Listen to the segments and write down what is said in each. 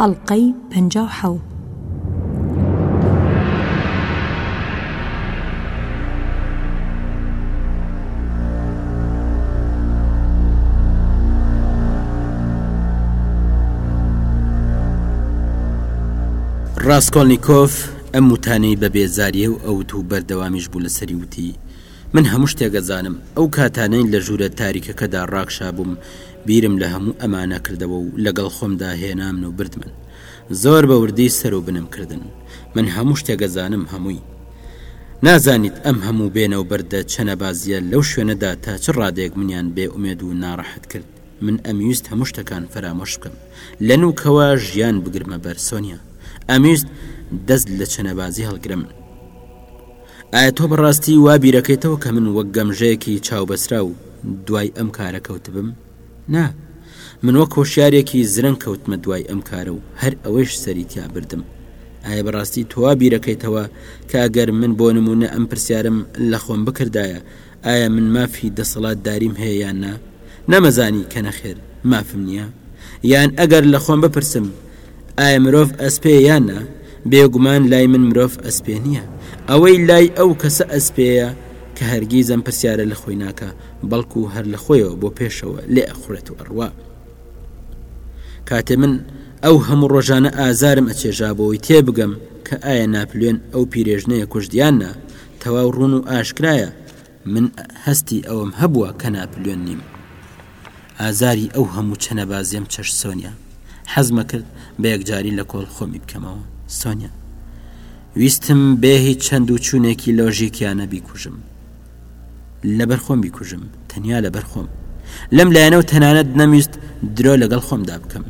ئەڵقەی پەنجا و حەو. ڕاسکۆلنیکۆف ئەم وتانەی بە بێزاریی و ئەوت و بەردەوامیش بوو لەسەری وتی، من هەموو شتێک ئەزانم. ئەو کاتانەی لە ژوورە تاریکەکەدا ڕاکشابووم، بیرم لە هەموو ئەمانە کردەوە و لەگەڵ خۆمدا هێنامن و بردمن. زۆر بە وردی سەر و بنم کردن. من هەموو شتێک ئەزانم، هەمووی. نازانیت ئەم هەموو بێنە و بەردە چەنەبازییە لەو شوێنەدا تا چ ڕادەیەک منیان بێ ئومێد و ناڕەحەت کرد. من ئەمویست هەموو شتەکان فەرامۆش بکەم. لە نووکەوە ژیان بگرمە بەر، سۆنیا. ئەمویست دەست لە چەنەبازی هەڵگرم. ئایا تۆ بەڕاستی وا بیرەکەیتەوە کە من وەک گەمژەیەکی چاوبەسراو دوای ئەم کارە کەوتبم؟ نا، من وەک هۆشیارێکی زرنگ کەوتمە دوای ئەم کارە و هەر ئەوەیش سەری تیا بردم. ئایا بەڕاستی تۆ وا بیرەکەیتەوە کە ئەگەر من بۆ نموونە ئەم پرسیارەم لە خۆم بکردایە، ئایا من مافی دەسەڵاتداریم هەیە یان نا؟ نەمەزانی کە نەخێر مافم نییە؟ یان ئەگەر لە خۆم بپرسم ئایا مرۆڤ ئەسپێیە یان نا؟ بێگومان لای من مرۆڤ ئەسپێ نییە. ئەوەی لای ئەو کەسە ئەسپێیە کە هەرگیز ئەم پرسیارە لە خۆی ناکا، بەڵکو هەر لە خۆیەوە بۆ پێشەوە لێ ئەخوڕێت و ئەڕوا. کاتێ من ئەو هەموو ڕۆژانە ئازارم ئەچێژا بۆوەی تێبگەم کە ئایا ناپلیۆن ئەو پیرێژنەیە کوشت یان نا، تەواو ڕوون و ئاشکرایە من هەستی ئەوەم هەبووە کە ناپلیۆن نیم. ئازاری ئەو هەموو چەنەبازیەم چەش سۆنیا. حەزمە کرد بە یەکجاری لە کۆڵ خۆمی بکەمەوە. سۆنیا. ویستم بێ هیچ چەند و چوونێکی لۆژیکیانە بیکوژم. لەبەر خۆم بیکوژم تەنیا لەبەر خۆم لەم لایەنەوە تەنانەت نەمویست درۆ لەگەڵ خۆمدا بکەم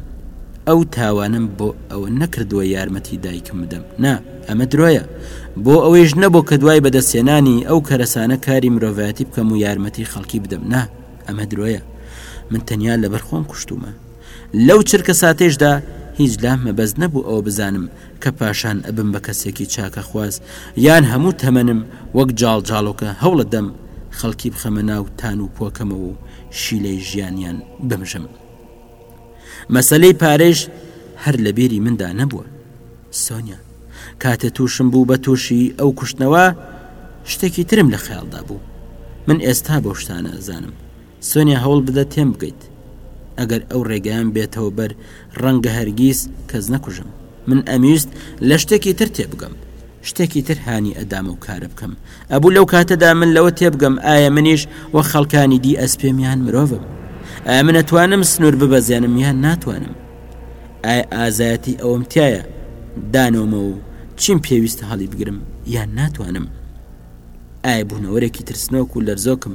ئەو تاوانم بۆ ئەوە نەکردووە یارمەتی دایکم بدەم نا ئەمە درۆیە بۆ ئەوەیش نەبوو کە دوای بەدەستێنانی ئەو کەرەسانە کاری مرۆڤایەتی بکەم و یارمەتی خەڵکی بدەم نا ئەمە درۆیە من تەنیا لەبەر خۆم کوشتومە لەو چرکە ساتێشدا هیچ لام مەبەست نەبوو ئەوە بزانم کە پاشان ئەبم بە کەسێکی چاکەخواز، یان هەموو تەمەنم وەک جاڵجاڵۆکە هەوڵەدەم خەڵکی بخەمە ناو تان و پۆکەمەوە و شیلەی ژیانیان بمژم؟ مەسەلەی پارەیش هەر لە بیری مندا نەبووە. سۆنیا، کاتێ تووشم بوو بە تووشی ئەو کوشتنەوە، شتێکی ترم لە خەیاڵدا بوو. من ئێستا بەو شتانە ئەزانم. سۆنیا هەوڵ بدە تێم بگەیت ئەگەر ئەو ڕێگەیان بێتەوە بەر ڕەنگە هەرگیز کەس نەکوژم من ئەمویست لە شتێکی تر تێبگەم شتێکی تر هانی ئەدام و کارە بکەم ئەبوو لەو کاتەدا من لەوە تێبگەم ئایا منیش وە خەڵکانی دی ئەسپێم یان مرۆڤم ئایا من ئەتوانم سنوور ببەزێنم یان ناتوانم ئایا ئازایەتی ئەوم تایە دانەوەمە و چیم پێویستە هەڵی بگرم یان ناتوانم ئایا بوونەوەرێکی ترسنۆک و لەرزۆکم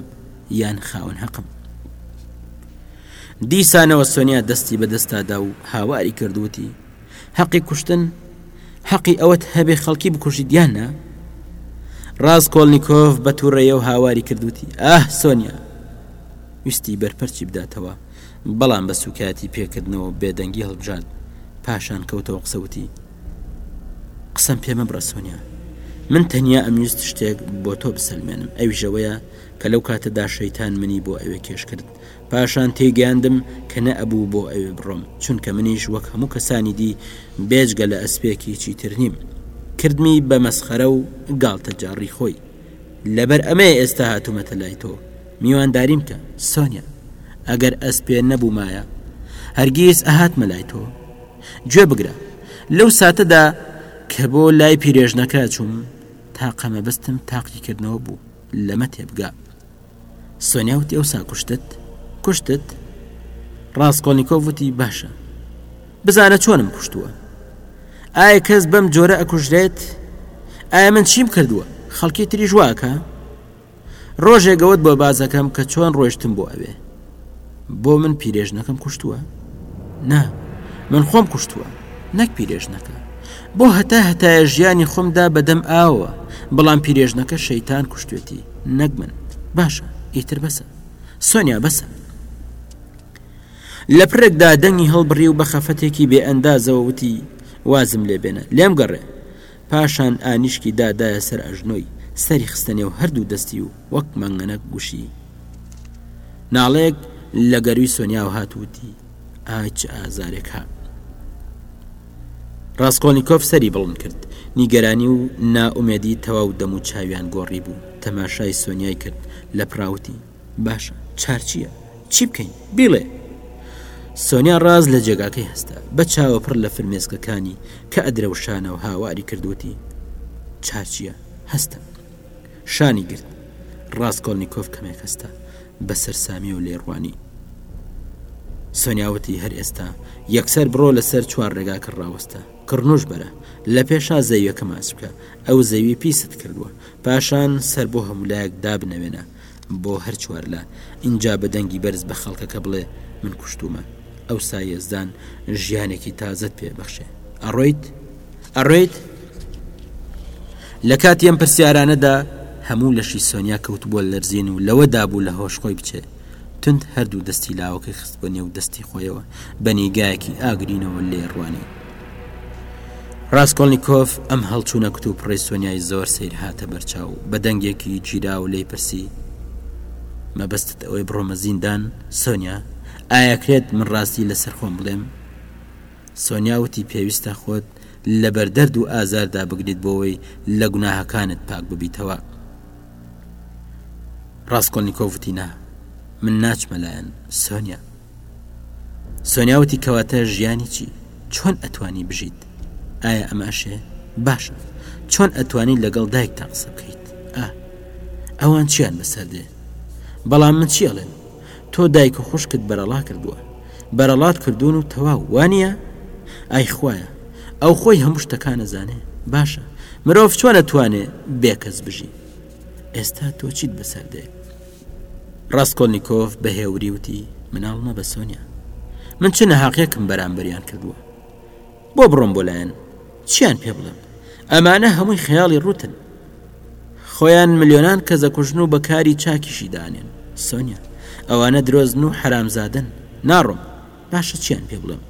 یان خاوەن هەقم. دیسانەوە سۆنیا دەستی بە دەستادا و هاواری کردوتی هەقی کوشتن هەقی ئەوەت هەبێ خەڵکی بکوژی دیانە ڕاز کۆلنییکۆف بە تووڕێە و هاواری کردوتی ئاه سۆنیا ویستی بەرپەرچی بداتەوە بەڵام بە سوکایەتی پێکردنەوە بێدەنگی هەڵبژارد پاشان کەوتەوە قسەوتی قسم پێمە بڕە سۆنیا من تەنیا ئەمویست شتێک بۆ تۆ بسەلمێنم ئەویژەوەیە کە لەو کاتەدا شەیتان منی بۆ ئەوێ کێش کرد پاشان تێگەیاندم کە نەئەبوو بۆ ئەوێ بڕۆم چونکە منیش وەک هەموو کەسانی دی بێجگە لە ئەسپێکی چیتر نیم کردمی بە مەسخەرە و گاڵتە جاڕی خۆی لەبەر ئەمێ ئێستا هاتوومەتە لای تۆ میوانداریم کە سۆنیا ئەگەر ئەسپێ نەبوومایە هەرگیز ئەهاتمە لای تۆ گوێ بگرە لەو ساتەدا کە بۆ لای پیرێژنەکە چووم تاقەمە بستم تاقیکردنەوە بوو لەمە تێبگە سۆنیا وتی ئەوسا کوشتت کوشتت ڕاستکۆلنییکۆ وتی باشە بزانە چۆنم کوشتووە ئایا کەس بەم جۆرە ئەکوژرێت ئایا من چیم کردووە خەڵکی تریژواکە ڕۆژێگەوت بۆ بازەکەم کە چۆن ڕۆشتم بۆ ئەوێ بۆ من پیرێژنەکەم کوشتووە نا من خۆم کوشتووە نەک پیرێژنەکە بۆ هەتا هەتایە ژیانی خۆمدا بەدەم ئاوە بەڵام پیرێژنەکە شەیتان کوشتێتی نەک من باشە ئیتر بەسە سۆنیا بەسە لە پرێکدا دەنگی هەڵبڕی و بە خەفەتێکی بێ ئەندازەوە وتی وازم لێبێنە لێم گەڕێ پاشان ئانیشکی دا دایە سەر ئەژنۆی، سەری خستە نێو هەردوو دەستی و وەک مەنگەنەک گوشی. ناڵەیەک لە گەرووی سۆنیاوە هات و وتی، ئای چ ئازارێک ها. ڕاسکۆڵنیکۆف سەری بڵند کرد، نیگەرانی و نائومێدی تەواو دەم و چاویان گۆڕی بوو، تەماشای سۆنیای کرد، لەپراوتی. باشە چار چییە؟ چی بکەین؟ بیڵێ! سۆنیا ڕاست لە جێگاکەی هەستا بە چاوە پڕ لە فرمێسکەکانی کە ئەدرەوشانەوە هاواری کردوتی چارچیە هەستم شانی گرت ڕاستکۆلنییکۆف کەمێک هەستا بە سەررسامی و لێڕوانی سۆنیاوتی هەر ئێستا یەکسەر بڕۆ لەسەر چوار ڕێگا کە ڕاوەستە کڕنوش بەرە لە پێشا زەویەکە ماچ بکە ئەو زەوی پیست کردووە پاشان سەر بۆ هەمولایەک دابنەوێنە بۆ هەر چوار لا، ئینجا بە دەنگی بەرز بە خەڵکەکە بڵێ، من کوشتوومە. ئەوسا یەزدان ژیانێکی تازەت پێ بەخشێ. ئەڕۆیت؟ ئەڕۆیت؟ لە کاتی ئەم پرسیارانەدا هەموو لەشی سۆنیا کەوت بووە لەرزین و لەوە دابوو لە هۆش خۆی بچێ. تند هەردوو دەستی لاوەکەی خست بە نێو دەستی خۆیەوە، بە نیگایەکی ئاگرینەوە لێی ڕوانی. ڕاسکۆلنیکۆف ئەم هەڵچوونە کوتوپڕەی سۆنیای زۆر سەیر هاتە بەرچاو و بە دەنگێکی گیراو لێی پرسی مەبەستت ئەوەی بڕۆمە زیندان سۆنیا ئایا کرێت من ڕاستی لەسەر خۆم بڵێم سۆنیا وتی پێویستە خۆت لەبەر دەرد و ئازاردا بگریت بۆەوەی لە گوناهەکانت پاک ببیتەوە ڕاستکۆلنییکۆڤتینا من ناچمە لایەن سۆنیا سۆنیا وتی کەواتە ژیانی چی چۆن ئەتوانی بژیت ئایا ئەماشێ باشە چۆن ئەتوانی لەگەڵ دایکتا قسە بکەیت ئا ئەوان چیان بەسەردێ بەڵام من چی ئەڵێن تۆ دایک و خوشکت بەرەڵا کردووە بەرەڵات کردوون و تەواو وانە ئای خویە ئەو خۆی هەموو شتەکان نەزانێ باشە مرۆڤ چۆنە توانێ بێکەس بژی ئێستا تۆ چیت بەسەردێ ڕاسکۆلنیکۆف بە هێوری وتی مناڵ مەبە سۆنیا من چ نەهاقیەکم بەرامبەریان کردووە بۆ بڕۆم بۆ لایەن چیان پێ بڵێم ئەمانە هەمووی خەیاڵی ڕوتن خۆیان ملیۆنان کەزە کوژن و بەکاری چاکیشی دانێن سۆنیا ئەوانە درۆزن و حرامزادن ناڕۆم باشە چیان پێ بڵێم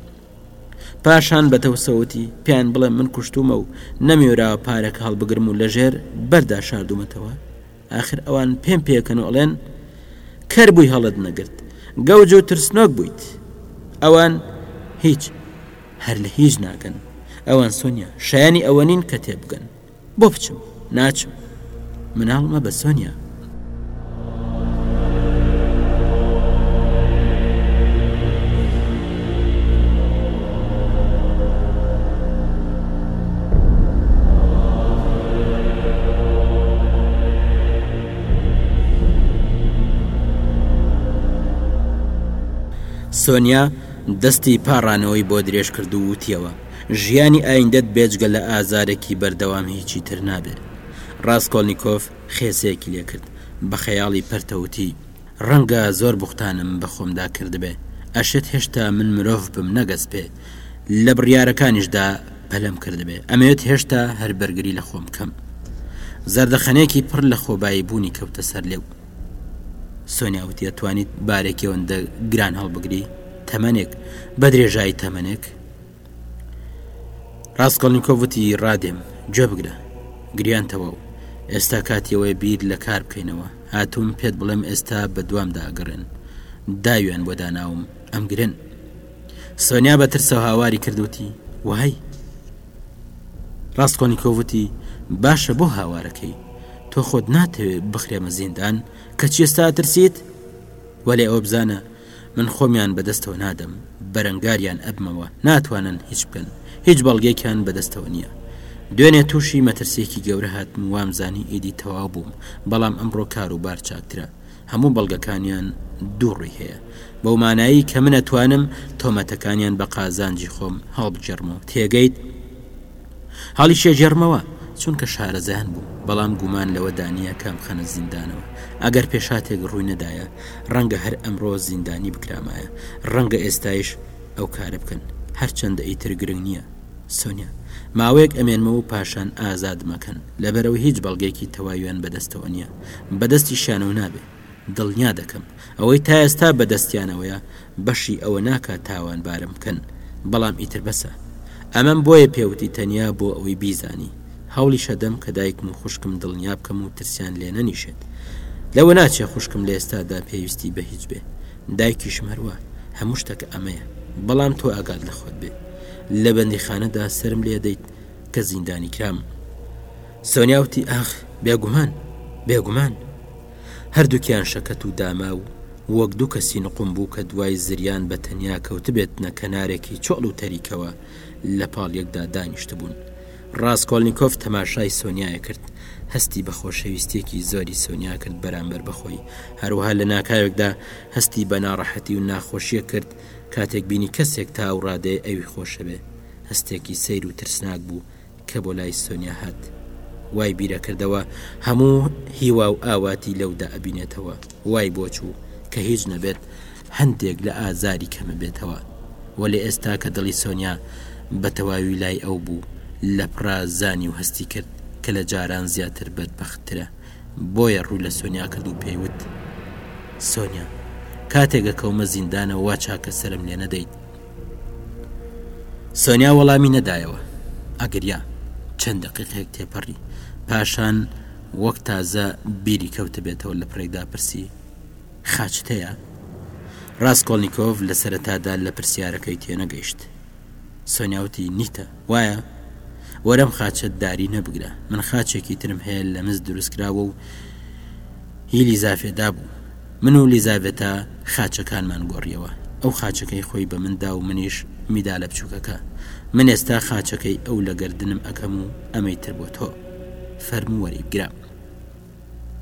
پاشان بە تەوسەوتی پێیان بڵێم من کوشتومە و نەمیێراوە پارەکە هەڵبگرم و لەژێر بەردا شاردومەتەوە ئاخر ئەوان پێم پێکەن و ئەڵێن کەر بووی هەڵت نەگرت گەوج و ترسنۆک بوویت ئەوان هیچ هەر لە هیچ ناکەن ئەوان سۆنیا شایانی ئەوە نین کە تێبگەن بۆ بچم ناچم مناڵمە بە سۆنیا سۆنیا دەستی پاڕانەوەی بۆ درێژ کرد و وتیەوە ژیانی ئایندەت بێجگە لە ئازارێکی بەردەوام هیچی تر نابێت ڕاستکۆلنییکۆف خێسەیەکی لێکرد بە خەیاڵی پەرتەوتی ڕەنگە زۆر بوختانم بە خۆمدا کردبێ، ئەشێت هێشتا من مرۆڤ بم نەگەسپێ، لە بڕیارەکانیشدا پەلەم کردبێ، ئەمەوێت هێشتا هەر بەرگری لە خۆم بکەم. زەردەخەنەیەکی پڕ لە خۆبایی بوونی کەوتە سەر لێو. سۆنیا وتی ئەتوانیت بارێکی ئەوەندە گران هەڵبگری؟ تەمەنێک، بە درێژایی تەمەنێک؟ ڕاستکەڵنیکۆڤ وتی ڕادێم گوێ بگرە گریان تەواو ئێستا کاتیەوەی بیر لە کار بکەینەوە هاتووم پێت بڵێم ئێستا بە دوامدا ئەگەڕێن داویان بۆ داناوم ئەم گرن سۆنیا بە ترسەوە هاواری کردوتی وهای ڕاستکۆنیکۆڤوتی باشە بۆ هاوارەکەی تۆ خۆت ناتەوێت بخرێمە زیندان کە چێستا ترسیت وەلێ ئەو بزانە من خۆمیان بەدەستەوە نادەم بەرەنگاریان ئەبمەوە ناتوانن هیچ بکەن هیچ بەڵگێکیان بەدەستەوە نییە دوێنێ تووشی مەترسیەکی گەورە هاتم و وام زانی ئیدی تەواو بووم بەڵام ئەمڕۆ کار و بار چاکترە هەموو بەڵگەکانیان دوو ڕووی هەیە بەو مانایی کە منە توانم تۆمەتەکانیان بە قازانجی خۆم هەڵبجێڕمەوە تێگەیت هەڵیشیەجێڕمەوە چونکە شارەزایان بووم بەڵام گومان لەوە دانیە کە ئەمخەنە زیندانەوە ئەگەر پێشاتێک ڕووی نەدایە ڕەنگە هەر ئەمڕۆ زیندانی بکرامایە ڕەنگە ئێستایش ئەو کارە بکەن هەرچەندە ئیتر گرنگ نییە سۆنیا ماوەیەک ئەمێنمەوە و پاشان ئازادمەکەن لەبەرئەوەی هیچ بەڵگەیەکی تەواویان بەدەستەوە نییە بەدەستیشیانەوە نابێ دڵنیا دەکەم ئەوەی تا ئێستا بە دەستیانەوەیە بەشی ئەوە ناکات تاوانبارم بکەن بەڵام ئیتر بەسە ئەمەم بۆیە پێوتی تەنیا بۆ ئەوەی بیزانی هەوڵیشەدەم کە دایکم و خوشکم دڵنیا بکەم و ترسیان لێ نەنیشێت لەوە ناچێ خوشکم لە ئێستادا پێویستی بە هیچ بێ دایکیشم هەروە هەموو شتەکە ئەمەیە بەڵام تۆ ئاگات لە خۆت بێ لە بەندیخانەدا سرم لێ دەیت کە زیندانی کرام سۆنیاوتی ئاخ بێگومان بێگومان هەردوکیان شەکەت و داماو وەک دوو کەسی نقومبوو کە دوای زریان بە تەنیا کەوتبێتنە کەنارێکی چۆڵ و تەریکەوە لە پاڵ یەکدا دانیشتبوون ڕاسکۆلنیکۆف تەماشای سۆنیایە کرد هەستی بە خۆشەویستیەکی زۆری سۆنیا کرد بەرامبەر بەخۆی هەروها لە ناکاوێکدا هەستی بە ناڕەحەتی و ناخۆشیە کرد کاتێک بینی کەسێک تا ئەو ڕادەیە ئەوی خۆشەوێ هەستێکی سەیر و ترسناک بوو کە بۆ لای سۆنیا هات وای بیرەکردەوە هەموو هیوا و ئاواتی لەودا ئەبینێتەوە وای بۆچوو کە هیچ نەبێت هەندێک لە ئازاری کەمە بێتەوە وە لە ئێستا کە دڵی سۆنیا بە تەواوی لای ئەو بوو لە پڕا زانی و هەستی کرد کە لە جاران زیاتر بەدبەختترە بۆیە ڕوو لە سۆنیا کرد و پێیوت سۆنیا کاتێگە کەومە زیندانە وا چاکە سرم لێ نەدەیت سۆنیا وەڵامی نەدایەوە ئەگریا چەند دقیقێک تێپەڕی پاشان وەک تازە بیری کەوتە بێتەوە لە پرێکدا پرسی خاچتەیە ڕاستکۆلنییکۆڤ لە سەرەتادا لە پرسیارەکەی تێنەگەیشت سۆنیاوتی نیتە وایە؟ وەرە ئەم خاچەت داری نەبگرە، من خاچێکی ترم هەیە لە مس دروستکراوە و هی لیزاڤێدا بوو. من و لیزاڤێتا خاچەکانمان گۆڕیەوە، ئەو خاچەکەی خۆی بە من دا و منیش میدالە بچووکەکە. من ئێستا خاچەکەی ئەو لە گەردنم ئەکەم و ئەمەی تر بۆ تۆ. فەرموو وەریبگرە.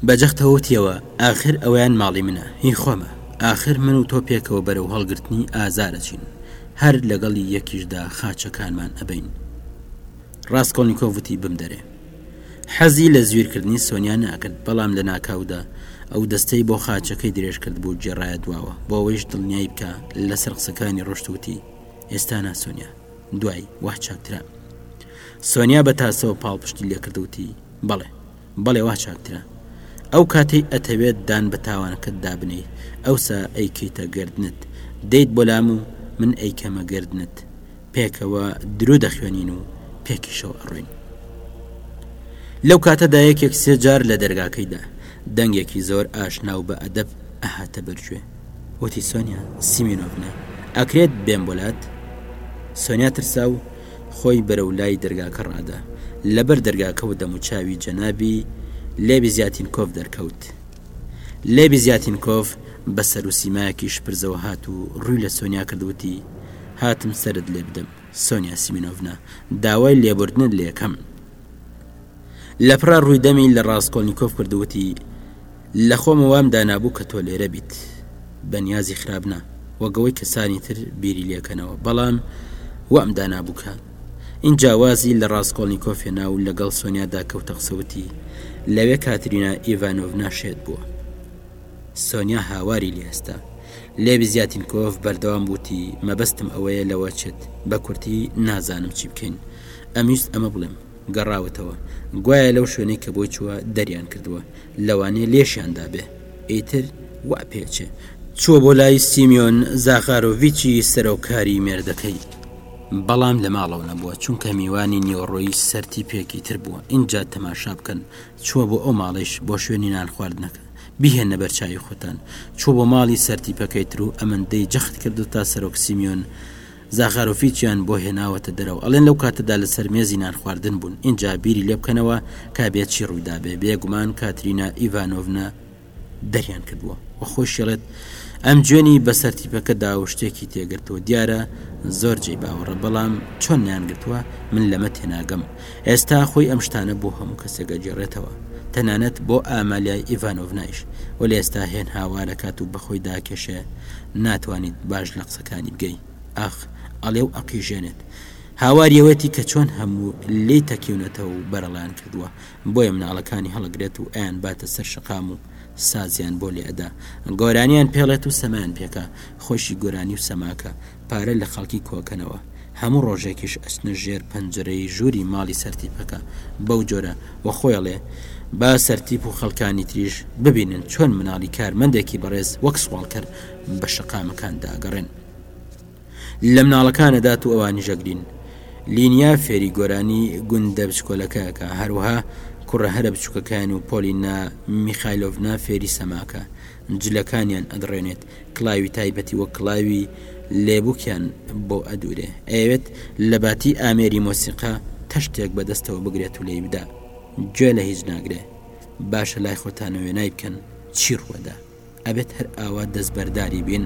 بە جەختەوە وتیەوە، ئاخر ئەویان ماڵی منە، هی خۆمە، ئاخر من و تۆ پێکەوە بەرەو هەڵگرتنی ئازار ئەچین، هەر لەگەڵی یەکیشدا خاچەکانمان ئەبەین. ڕاسکۆڵنیکۆف وتی، بمدەرێ. حەزی لە زویرکردنی سۆنیا ناکرد، بەڵام لە ناکاودا ئەو دەستەی بۆ خاچەکەی درێژ کردبوو و گێڕایە دواوە، بۆ ئەوەیش دڵنیای بکا، لەسەر قسەکانی ڕۆشت و وتی، ئێستا نا سۆنیا، دوای، واه چاکترە. سۆنیا بە تاسەوە پاڵپشتی لێکرد و وتی، بەڵێ. بەڵێ وا چاکترە. ئەو کاتەی ئەتەوێت دان بە تاوانەکەت دابنێی ئەوسا ئەیکەیتە گەردنت، دێیت بۆ لام و من ئەیکەمە گەردنت، پێکەوە درو دەخوێنین و پێکیشەوە ئەڕۆین. لەو کاتەدا یەکێک سێ جار لە دەرگاکەیدا، دەنگێکی زۆر ئاشنا و بە ئەدەب ئەهاتە بەرگوێ. وتی سۆنیا سیمینۆڤنا ئەکرێت بێم بۆ لات؟ سۆنیا ترسا و. خۆی بەرەو لای دەرگاکە ڕادا. لەبەر دەرگاکەوە دەموچاوی جەنابی لێڤی زیاتینکۆڤ دەرکەوت. لێڤی زیاتینکۆڤ بە سەروسیمایەکی شپرزەوە هات و ڕووی لە سۆنیا کرد وتی، هاتم سەرت لێبدەم، سۆنیا سیمینۆڤنا، داوای لێبوردنت لێکەم. لەپڕا ڕووی دەمی لە ڕاستکۆلنیکۆف کرد و وتی، لە خۆمە وام دانابوو کە تۆ لێرە بیت. بەنیازی خراپ نا، وەک ئەوەی کەسانی تر بیری لێ کەنەوە، بەڵام وام دانابوو کە. ئینجا وازی لە ڕاستکۆلنیکۆف هێنا و لەگەڵ سۆنیادا کەوتە قسە وتی، لەوێ کاترینا ئیڤانۆڤنا شێت بووە. سۆنیا هاواری لێ هەستا. لێڤی زیاتینکۆف بەردەوام بوو وتی، مەبەستم ئەوەیە لەوە چێت. بە کورتی نازانم چی بکەین. ئەمویست ئەمە بڵێم. گەڕاوەتەوە گوایە لەو شوێنەی کە بۆی چووە دەریان کردووە لەوانەیە لێشیان دابێ ئیتر وا پێچێ چووە بۆ لای سیمیۆن زاغارۆڤچی سەرۆکاری مێردەکەی بەڵام لە ماڵەوە نەبووە چونکە میوانی نیوەڕۆی سەرتی پێکی تر بووە ئینجا تەماشا بکەن چووە بۆ ئەو ماڵیش بۆ شوێنی نان خواردنەکە بهێنە بەرچوی خۆتان چوو بۆ ماڵی سەرتیپەکەی تر و ئەمەندەی جەخت کردو تا سەرۆک سیمیۆن زاخارۆفیچیان بۆ هێناوەتە دەرەوە، ئەڵێن لەو کاتەدا لەسەر مێزی نانخواردن بوون، ئینجا بیری لێ بکەنەوە کابێ چی ڕوویدابێ، بێگومان کاترینا ئیڤانۆڤنا دەریان کردووە و خۆیشی ئەڵێت ئەم جوێنی بەسەر تیپەکە دا و شتێکی تێگرتووە، دیارە زۆر جێی باوەڕە، بەڵام چۆن نەیانگرتووە من لەمە تێناگەم. ئێستا خۆی ئەم شتانە بۆ هەموو کەسێک ئەگێڕێتەوە تەنانەت بۆ ئامالیای ئیڤانۆڤنایش و لە ئێستا هێن هاوارەکات و بەخۆی داکێشێ ناتوانیت باش لە قسەکانی بگەی ئاخ ئەڵێ و ئەقیژێنێت هاواریەوەتی کە چۆن هەموو لی تەکیونەتەوە و بەرەڵیان کردووە بۆیە مناڵەکانی هەڵگرێت و ئەیان باتە سەر شقام و سازیان بۆ لێ ئەدا گۆرانیان پێڵێت و سەمان پێکە خۆشی گۆرانی و سەماکە پارە لە خەڵکی کۆکەنەوە هەموو ڕۆژێکیش ئەچنە ژێر پەنجەرەی ژووری ماڵی سەرتیپەکە بەو جۆرە وە خۆی ئەڵێ با سەرتیپ و خەڵکانی تریش ببینن چۆن مناڵی کارمەندێکی بەڕێز وەک سواڵکەر بە شەقامەکان داگەڕێن لە مناڵەکانەدات و ئەوانی ژەگرین لینیا فێری گۆرانی گوندە بچکۆلەکەکە هەروها کوڕە هەرە بچووکەکان و پۆلینا میخایلۆڤنا فێری سەماکە جلەکانیان ئەدڕێنێت کڵاوی تایبەتی وەک کڵاوی لێبوکیان بۆ ئەدورێ، ئەیەوێت لە باتی ئامێری مۆسیقا تەشتێک بە دەستەوە بگرێت و لێی بدا، گوێ لە هیچ ناگرێ، باشە لای خۆتانە وێنای بکەن چی ڕوەدا، ئەبێت هەر ئاوا دەستبەرداری بین؟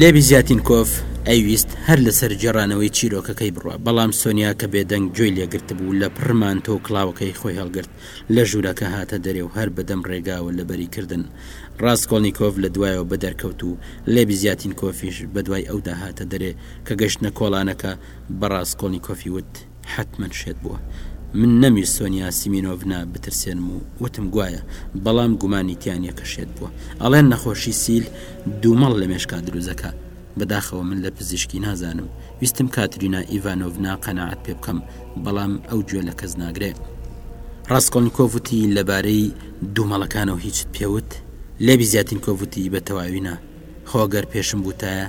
لێبی زیاتینکۆف ئەیویست هەر لەسەر جێڕانەوەی چیرۆکەکەی بڕە بەڵام سۆنیا کە بێدەنگ جۆی لێگرت بوو لە پڕمان تۆ کلااوەکەی خۆی هەڵگرت لە ژوورەکە هاتە دەرێ و هەر بەدەم ڕێگاوە لەبەری کردن ڕاستکۆڵنییکۆف لە دوایەوە بە دەرکەوت و لێبی زیاتینکۆفیش بە دوای ئەودا هاتە دەرێ کە گەشتە کۆڵانەکە بە ڕاستکۆڵنییکۆفی وت حەتمەن شێت بووە. من نەمویست سۆنیا سیمینۆڤنا بترسێنم و وتم گوایە، بەڵام گومانی تیا نییە کە شێت بووە. ئەڵێن نەخۆشی سیل دوومەڵ لە مێشکا دروست دەکا. بەداخەوە من لە پزیشکی نازانم. ویستم کاترینا ئیڤانۆڤنا قەناعەت پێ بکەم، بەڵام ئەو گوێ لە کەس ناگرێ. ڕاسکۆلنیکۆڤ وتی لەبارەی دوومەڵەکانەوە هیچت پێ وت؟ لێڤی زیاتینکۆڤ وتی بە تەواوی نا. خۆ گەر پێشم بوتایە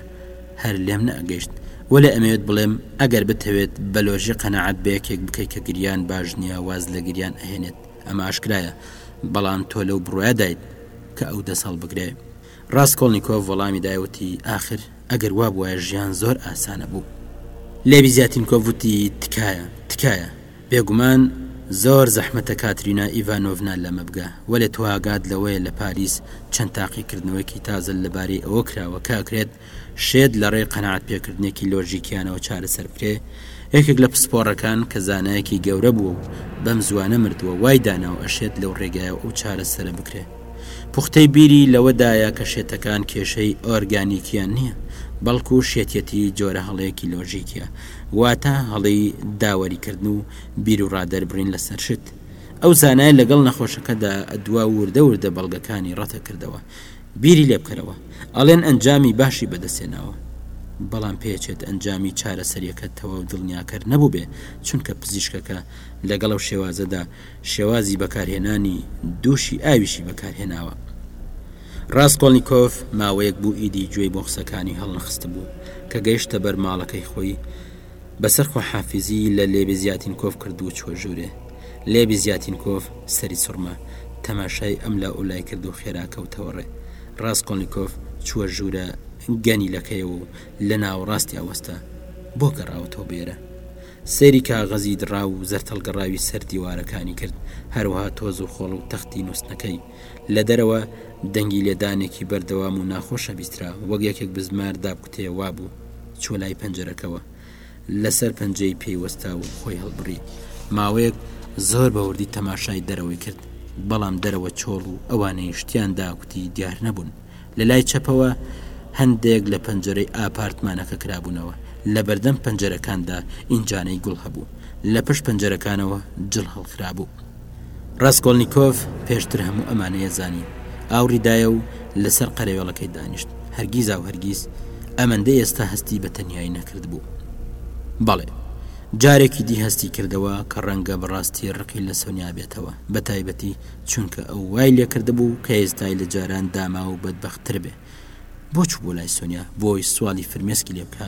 هەر لێم نەئەگەشت وەلێ ئەمەوێت بڵێم ئەگەر بتەوێت بە لۆژی قەناعەت بە یەکێک بکەی کە گریان باش نییە واز لە گریان ئەهێنێت ئەمە ئاشکرایە بەڵام تۆ لەو بڕوایەدایت کە ئەو دەست هەڵبگرێ ڕاستکۆڵنییکۆف وەڵامی دایوتی ئاخر ئەگەر وابوایە ژیان زۆر ئاسانە بوو لێبی زیاتینکۆف وتی تکایە تکایە. بێگومان زۆر زەحمەتە کاترینا ئیڤانۆڤنا لەمە بگا، وەلێ تۆ ئاگات لەوەیە لە پاریس چەند تاقیکردنەوەیەکی تازە لەبارەی ئەوە کراوە کە ئەکرێت شێت لەڕێی قەناعەتپێکردنێکی لۆژیکییانەوە چارەسەر بکرێ؟ یەکێک لە پسپۆڕەکان کە زانایەکی گەورە بووە و بەم زووانە مردووە وای داناوە ئەشێت لەو ڕێگایەوە ئەو چارەسەرە بکرێ پوختەی بیری لەوەدایە کە شێتەکان کێشەی ئۆرگانیکییان نییە بەڵکوو شێتیەتی جۆرە هەڵەیەکی لۆژیکییە واتە هەڵەی داوەری کردن و بیروڕا دەربڕین لەسەر شت ئەو زانایە لەگەڵ نەخۆشەکەدا ئەدوا وردە وردە بەڵگەکانی ڕەتە کردەوە بیری لێ بکەرەوە ئەڵێن ئەنجامی باشی بەدەستێناوە بەڵام پێچێت ئەنجامی چارەسەریەکە تەواو دڵنیاکەر نەبوو بێ چونکە پزیشکەکە لەگەڵ و شێوازەدا شێوازی بەکارهێنانی دووشی ئاویشی بەکارهێناوە ڕاسکۆڵنیکۆف ماوەیەک بوو ئیدی گوێی بۆ قسەکانی هەڵنەخستبوو، کە گەیشتە بەر ماڵەکەی خۆی، بەسەر خواحافیزیی لە لێڤی زیاتینکۆف کرد و چووە ژوورێ. لێڤی زیاتینکۆف سەری سوڕما، تەماشای ئەم لا و لای کرد و خێرا کەوتەوە ڕێ. ڕاسکۆڵنیکۆف چووە ژوورە گەنیلەکەیەوە و لە ناوەڕاستیا وەستا. بۆ گەڕاوەتەوە بێرە؟ سەیری کاغەزی دڕاو و زەرتەڵگەڕاوی سەر دیوارەکانی کرد، هەروەها تۆز و خۆڵ و تەختی نووستنەکەی. لە دەرەوە دەنگی لێدانێکی بەردەوام و ناخۆش ئەبیسترا، وەک یەکێک بزمار دابکوتێ وا بوو. چووە لای پەنجەرەکەوە. لە سەر پەنجەی پێی وەستا و خۆی هەڵبڕی. ماوەیەک زۆر بە وردی تەماشای دەرەوەی کرد، بەڵام دەرەوە چۆڵ و ئەوانەیش تیاندا کوتی دیار نەبوون. لە لای چەپەوە هەندێک لە پەنجەرەی ئاپارتمانەکە کرابوونەوە، لە بەردەم پەنجەرەکاندا ئینجانەی گوڵ هەبوو، لە پشت پەنجەرەکانەوە جل هەڵخرابوو. ڕاسکۆڵنیکۆڤ پێشتر هەموو ئەمانەیە زانی، ئاوڕی دایە و لەسەر قەرەوێڵەکەی دانیشت، هەرگیزاو هەرگیز ئەمەندەی ئێستا هەستی بە تەنیایی نەکردبوو. بەڵێ، جارێکی دی هەستی کردەوە کە ڕەنگە بەڕاستی ڕقی لە سۆنیا بێتەوە، بەتایبەتی چونکە ئەو وای لێکردبوو کە ئێستای لە جاران داماو و بەدبەخت تر بێ بۆ چوو بۆ لای سۆنیا بۆی سوالی فرمێسکی لێ بکە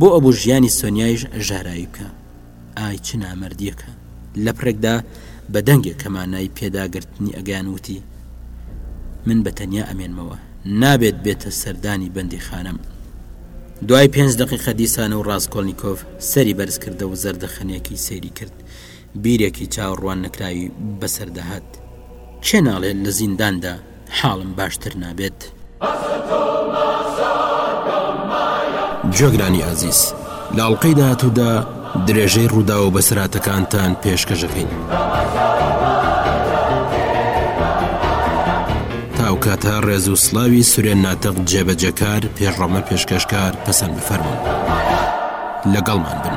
بۆ ئەبوو ژیانی سۆنیایش ژاراوی بکە ئای چ نامەردیەکە لە پرێکدا بە دەنگێک کەمانای پێداگرتنی ئەگەیان وتی من بە تەنیا ئەمێنمەوە نابێت بێتە سەردانی بەندی خانم دوای پێنج دقیقە دیسانە و ڕاستکۆلنییکۆف سەری بەرز کردە و زەردەخەنەکی سەیری کرد بیرێکی چاوەڕوان نەکراوی بەسەر دەهات. کێ ناڵێ لە زینداندا حاڵم باشتر نابێت. گوێگرانی ئازیز، لە ئەڵقەی داهاتوودا درێژەی ڕووداوە بەسەرهاتەکانتان پێشکەش دەکەین. تاوکاتە ڕێز و سلاوی سورێن ناتەق جێبەجەکار پێشڕەمە پێشکەشکار پەسەند بفەرمونون لەگەڵمان بن.